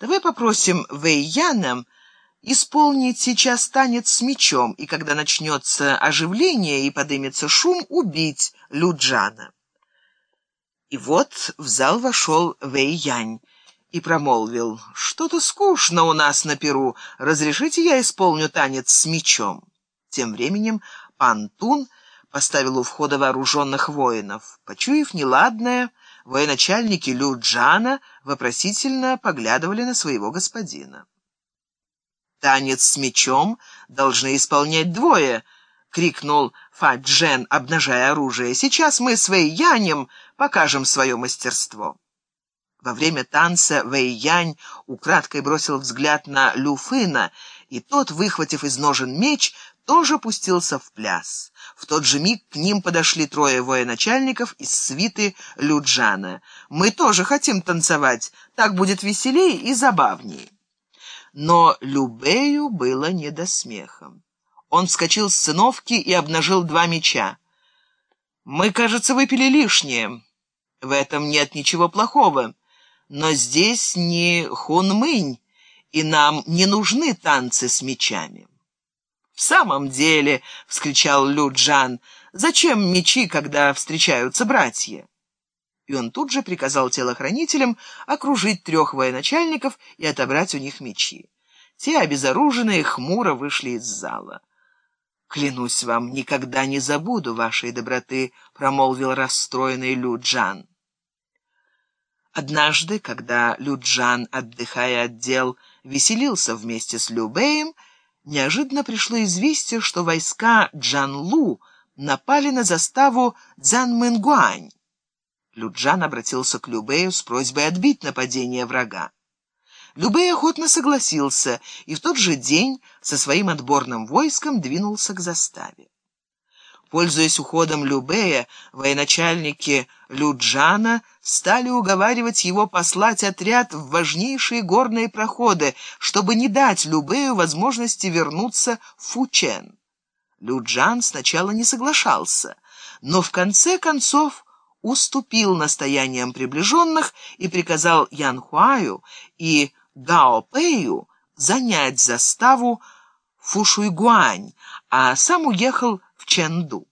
Давай попросим Вэйяна исполнить сейчас танец с мечом, и когда начнется оживление и подымется шум, убить Люджана. И вот в зал вошел Вэй-Янь и промолвил, «Что-то скучно у нас на Перу. Разрешите я исполню танец с мечом?» Тем временем пан Тун поставил у входа вооруженных воинов. Почуяв неладное, военачальники Лю Джана вопросительно поглядывали на своего господина. «Танец с мечом должны исполнять двое», — крикнул Фа Джен, обнажая оружие. «Сейчас мы с Вэй Янем покажем свое мастерство». Во время танца Вэй Янь украдкой бросил взгляд на Лю Фына, и тот, выхватив из ножен меч, тоже пустился в пляс. В тот же миг к ним подошли трое военачальников из свиты Люджана. «Мы тоже хотим танцевать, так будет веселее и забавнее». Но Любею было не до смеха. Он вскочил с сыновки и обнажил два меча. «Мы, кажется, выпили лишнее. В этом нет ничего плохого. Но здесь не хунмынь, и нам не нужны танцы с мечами». «В самом деле», — вскричал Люджан, — «зачем мечи, когда встречаются братья?» и он тут же приказал телохранителям окружить трех военачальников и отобрать у них мечи. Те, обезоруженные, хмуро вышли из зала. «Клянусь вам, никогда не забуду вашей доброты», — промолвил расстроенный Люджан. Однажды, когда Люджан, отдыхая от дел, веселился вместе с Любеем, неожиданно пришло известие, что войска Джан-Лу напали на заставу Цзянмэнгуань. Люджан обратился к Любею с просьбой отбить нападение врага. Любей охотно согласился и в тот же день со своим отборным войском двинулся к заставе. Пользуясь уходом Любея, военачальники Люджана стали уговаривать его послать отряд в важнейшие горные проходы, чтобы не дать Любею возможности вернуться в Фучен. Люджан сначала не соглашался, но в конце концов уступил настояниям приближенных и приказал Янхуаю и Гао Пэю занять заставу Фушуйгуань, а сам уехал в Чэнду.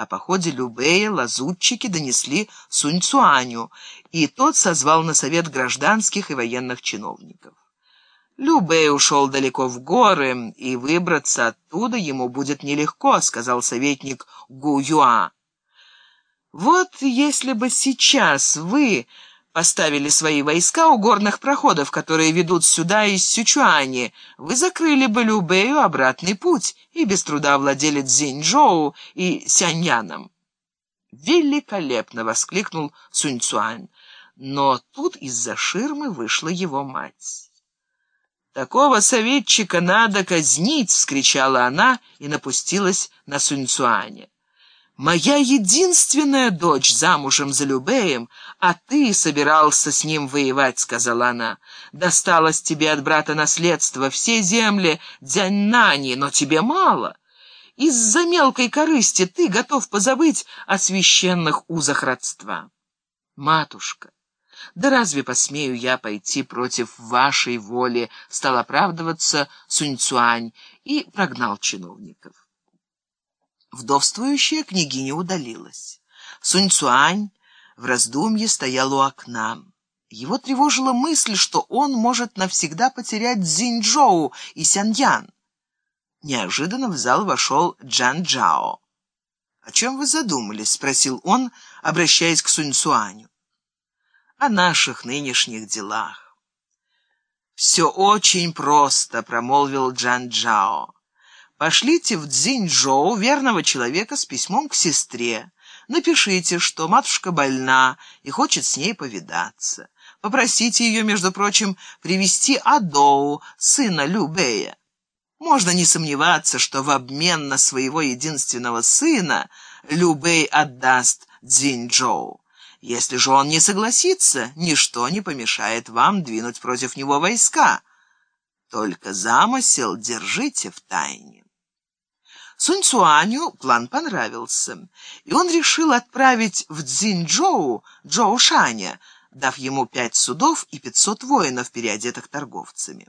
О походе Любея лазутчики донесли Сунь Цуаню, и тот созвал на совет гражданских и военных чиновников. Любэй ушел далеко в горы, и выбраться оттуда ему будет нелегко, сказал советник Гу Юа. Вот если бы сейчас вы поставили свои войска у горных проходов, которые ведут сюда из Сючуани, вы закрыли бы Любею обратный путь и без труда владели Цзиньчжоу и Сяньяном. «Великолепно!» — воскликнул Суньцуань. Но тут из-за ширмы вышла его мать. «Такого советчика надо казнить!» — вскричала она и напустилась на Суньцуаня. «Моя единственная дочь замужем за Любеем, а ты собирался с ним воевать», — сказала она. «Досталось тебе от брата наследство, все земли Дзяньнани, но тебе мало. Из-за мелкой корысти ты готов позабыть о священных узах родства». «Матушка, да разве посмею я пойти против вашей воли?» — стал оправдываться Суньцуань и прогнал чиновников. Вдовствующая княгиня удалилась. Сунь-Цуань в раздумье стоял у окна. Его тревожила мысль, что он может навсегда потерять Цзиньчжоу и Сяньян. Неожиданно в зал вошел Джан Джао. «О чем вы задумались?» — спросил он, обращаясь к Сунь-Цуаню. «О наших нынешних делах». «Все очень просто», — промолвил Джан Джао. Пошлите в Цзиньчжоу верного человека с письмом к сестре. Напишите, что матушка больна и хочет с ней повидаться. Попросите ее, между прочим, привести Адоу, сына Любея. Можно не сомневаться, что в обмен на своего единственного сына Любей отдаст Цзиньчжоу. Если же он не согласится, ничто не помешает вам двинуть против него войска. Только замысел держите в тайне. Сунь Цуаню план понравился, и он решил отправить в Цзиньчжоу Джоу Шаня, дав ему пять судов и пятьсот воинов, переодетых торговцами.